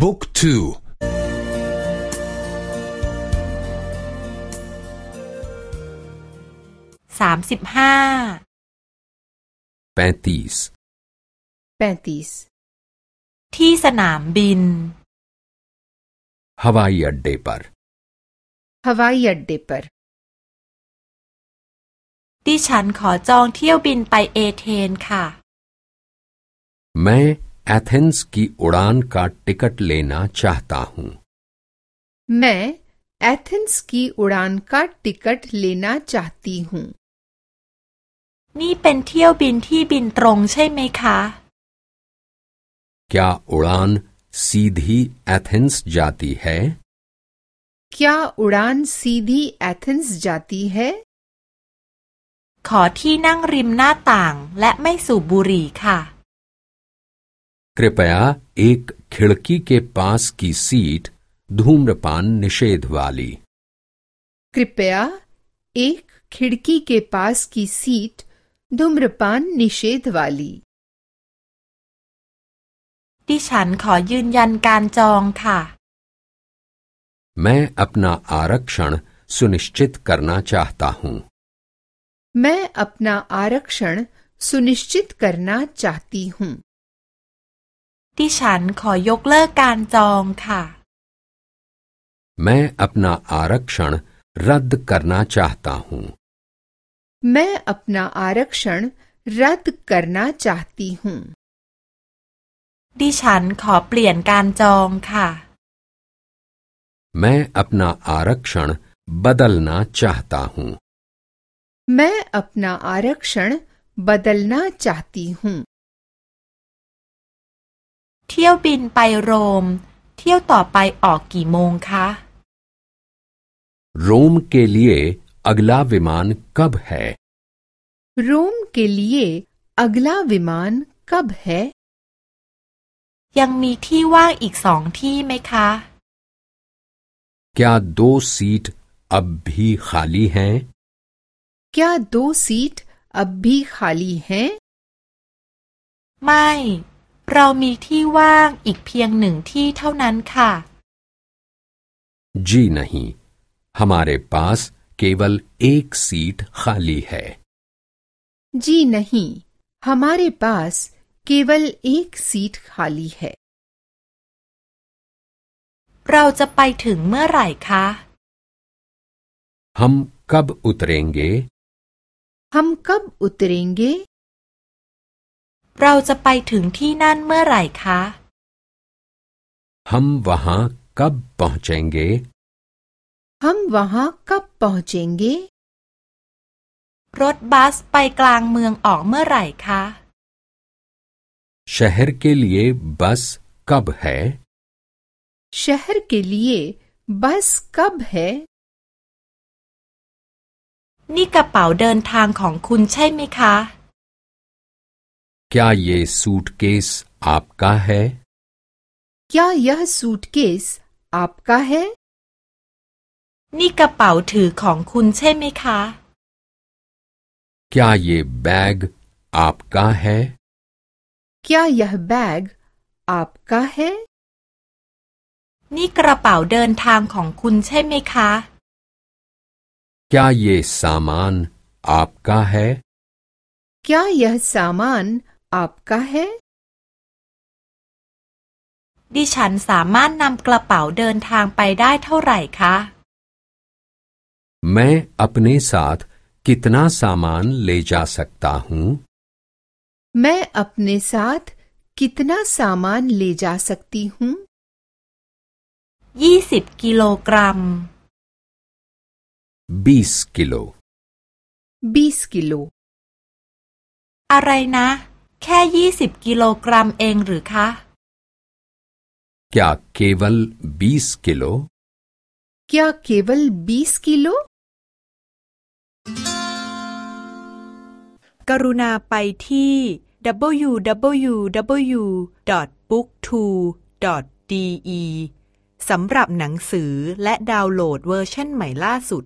บุ๊กทูสามสิบห้าแปติสแปติสที่สนามบินฮาวายอัดเดปาร์ฮาวายอัดเดปาร์ดิฉันขอจองเที่ยวบินไปเอเทนค่ะ मैं एथेंस की उड़ान का टिकट लेना चाहता हूँ मैं एथेंस की उड़ान का टिकट लेना चाहती हूँ นี่เป็นเที่ยวบินที่บินตรงใช่ไหมคะ क्या उड़ान सीधी एथेंस जाती है क्या उड़ान सीधी एथेंस जाती है ขอที่นั่งริมหน้าต่างและไม่สูบบุหรี่ค่ะ कृपया एक खिड़की के पास की सीट धूम्रपान निषेध वाली कृपया एक खिड़की के पास की सीट धूम्रपान निषेध वाली ดิฉันขอยืนยันการจองค่ะ मैं अपना आरक्षण सुनिश्चित करना चाहता हूँ मैं अपना आरक्षण सुनिश्चित करना चाहती हूँ ดิฉันขอยกเลิกการจองค่ะ मैं अपना आरक्षण रद्द करना चाहता हूँ मैं अपना आरक्षण रद्द करना चाहती हूँ ดิฉันขอเปลี่ยนการจองค่ะ मैं अपना आरक्षण बदलना चाहता हूँ मैं अपना आरक्षण बदलना चाहती हूँ เที่ยวบินไปโรม เที่ยวต่อไปออกกี่โมงคะ रोम के लिए अगला विमान कब है रोम के लिए अगला विमान कब है ยังมีที่ว่างอีกสองที่ไหมคะ क्या दो सीट अब भी खाली हैं क्या दो सीट अब भी खाली हैं ไม่ เรามีที่ว่างอีกเพียงหนึ่งที่เท่านั้นค่ะ जी नहीं हमारे पास केवल एक सीट खाली है जी नहीं हमारे पास केवल एक सीट खाली है เราจะไปถึงเมื่อไหร่คะ हम कब उतरेंगे हम कब उतरेंगे เราจะไปถึงที่นั่นเมื่อไหร่คะ हम वहाँ कब पहुँचेंगे हम वहाँ कब पहुँचेंगे รถบัสไปกลางเมืองออกเมื่อไหร่คะ शहर के लिए बस कब है शहर के लिए बस कब है นี่กระเป๋าเดินทางของคุณใช่ไหมคะ क्या ये सूटकेस आपका है क्या यह सूटकेस आपका है นี่กระเป๋าถือของคุณใช่ไหมคะ क्या ये बैग आपका है क्या यह बैग आपका है นี่กระเป๋าเดินทางของคุณใช่ไหมคะ क्या ये सामान आपका है क्या यह सामान आपका है ดิฉันสามารถนำกระเป๋าเดินทางไปได้เท่าไหร่คะ मैं अपने साथ कितना सामान ले जा सकता हूँ मैं अपने साथ कितना सामान ले जा सकती हूँ ยี่สิบกิโลกรัม बीस किलो बीस किलो อะไรนะ แค่ยี่สิบกิโลกรัมเองหรือคะ क्या केवल बीस किलो क्या केवल बीस किलो กรุณาไปที่ www.booktwo.de สำหรับหนังสือและดาวน์โหลดเวอร์ชันใหม่ล่าสุด